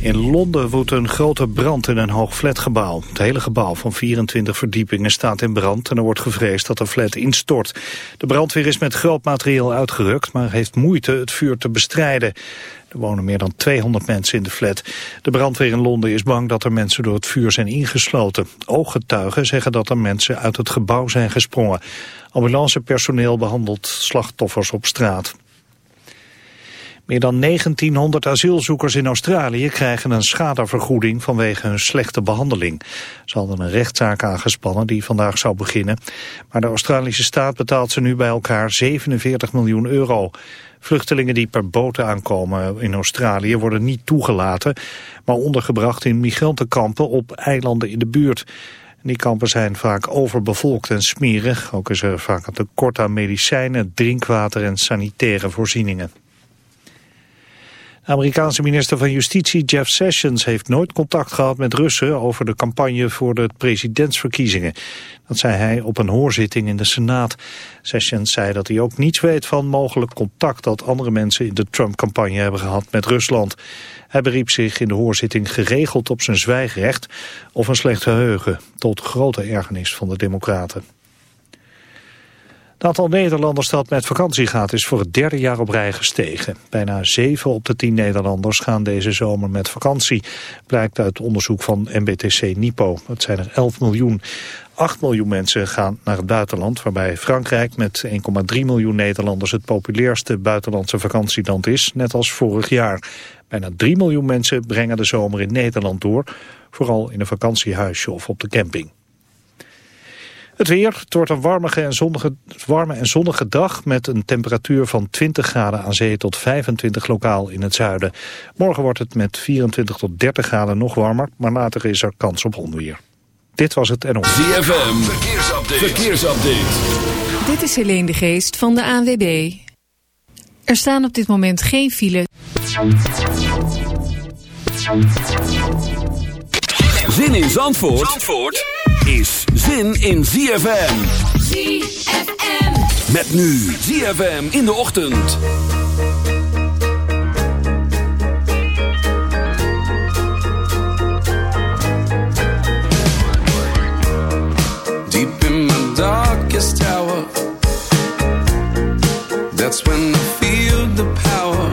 In Londen woedt een grote brand in een hoog flatgebouw. Het hele gebouw van 24 verdiepingen staat in brand... en er wordt gevreesd dat de flat instort. De brandweer is met groot materieel uitgerukt... maar heeft moeite het vuur te bestrijden. Er wonen meer dan 200 mensen in de flat. De brandweer in Londen is bang dat er mensen door het vuur zijn ingesloten. Ooggetuigen zeggen dat er mensen uit het gebouw zijn gesprongen. Ambulancepersoneel behandelt slachtoffers op straat. Meer dan 1900 asielzoekers in Australië krijgen een schadevergoeding vanwege hun slechte behandeling. Ze hadden een rechtszaak aangespannen die vandaag zou beginnen. Maar de Australische staat betaalt ze nu bij elkaar 47 miljoen euro. Vluchtelingen die per boot aankomen in Australië worden niet toegelaten, maar ondergebracht in migrantenkampen op eilanden in de buurt. Die kampen zijn vaak overbevolkt en smerig. Ook is er vaak een tekort aan medicijnen, drinkwater en sanitaire voorzieningen. Amerikaanse minister van Justitie Jeff Sessions heeft nooit contact gehad met Russen over de campagne voor de presidentsverkiezingen. Dat zei hij op een hoorzitting in de Senaat. Sessions zei dat hij ook niets weet van mogelijk contact dat andere mensen in de Trump-campagne hebben gehad met Rusland. Hij beriep zich in de hoorzitting geregeld op zijn zwijgrecht of een slecht geheugen, tot grote ergernis van de democraten. Het aantal Nederlanders dat met vakantie gaat is voor het derde jaar op rij gestegen. Bijna 7 op de 10 Nederlanders gaan deze zomer met vakantie. Blijkt uit onderzoek van MBTC Nipo. Het zijn er 11 miljoen. 8 miljoen mensen gaan naar het buitenland, waarbij Frankrijk met 1,3 miljoen Nederlanders het populairste buitenlandse vakantieland is, net als vorig jaar. Bijna 3 miljoen mensen brengen de zomer in Nederland door, vooral in een vakantiehuisje of op de camping. Het weer, het wordt een warme en, zonnige, warme en zonnige dag met een temperatuur van 20 graden aan zee tot 25 lokaal in het zuiden. Morgen wordt het met 24 tot 30 graden nog warmer, maar later is er kans op onweer. Dit was het NOS. ZFM, verkeersupdate. verkeersupdate. Dit is Helene de Geest van de ANWB. Er staan op dit moment geen file. Zin in Zandvoort? Zandvoort? Is zin in ZFM. ZFM. Met nu ZFM in de ochtend. Deep in my darkest hour. That's when I feel the power.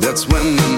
That's when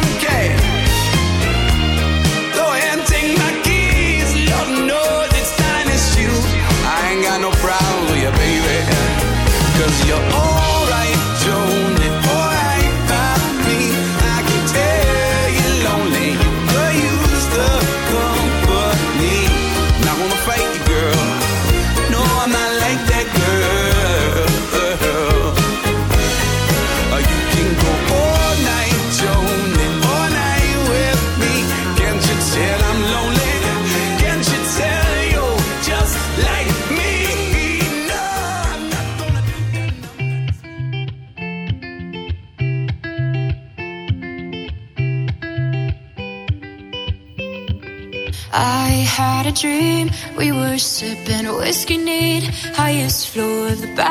the back.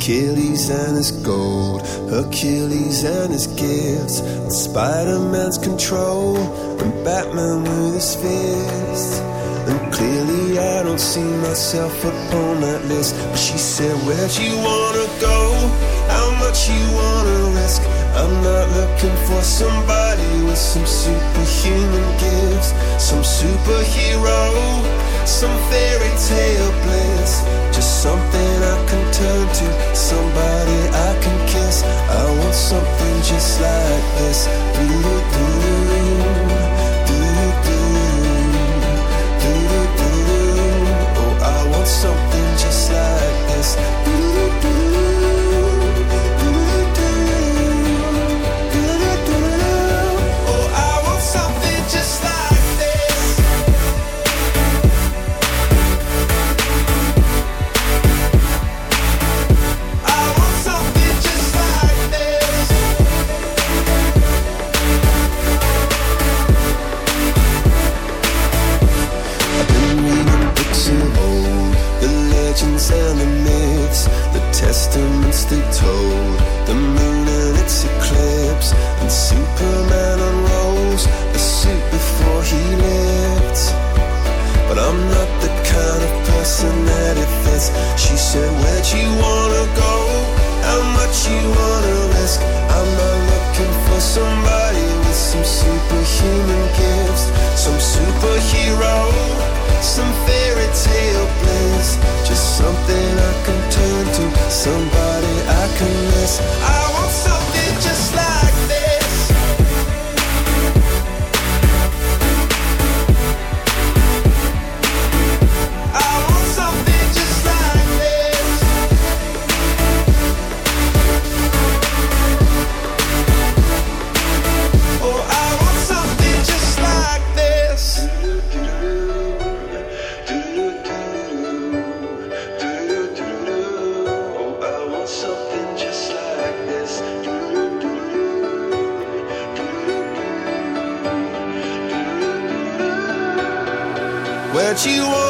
Achilles and his gold, Achilles and his gifts, and Spider Man's control, and Batman with his fist. And clearly, I don't see myself upon that list. But she said, Where'd you wanna go? How much you wanna risk? I'm not looking for somebody with some superhuman gifts, some superhero, some fairy tale this. that you want.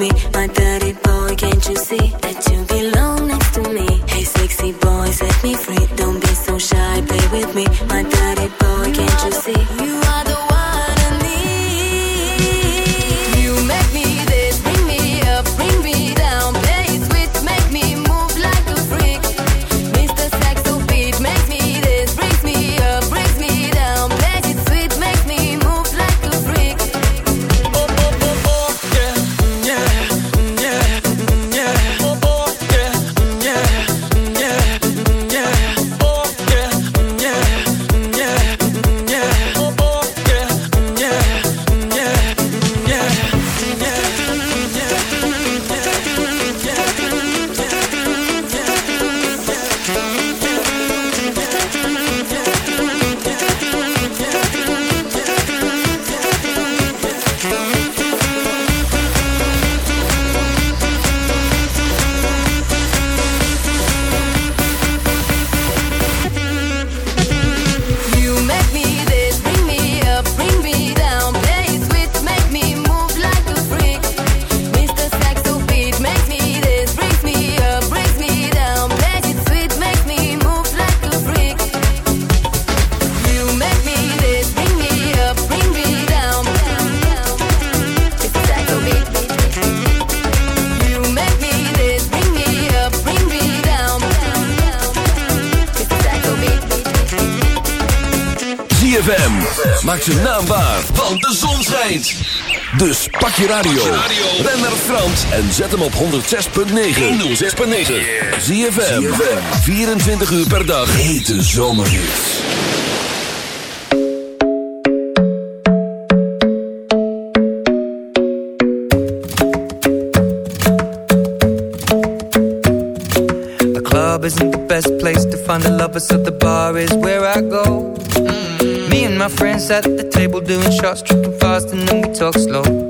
me, my radio. Ben naar Frans en zet hem op 106.9. 106.9. Zie 24 uur per dag. Hete zomerhits. The club isn't the best place to find a lover, so the bar is where I go. Mm. Me and my friends at the table doing shots, tripping fast, and then we talk slow.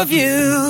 of you.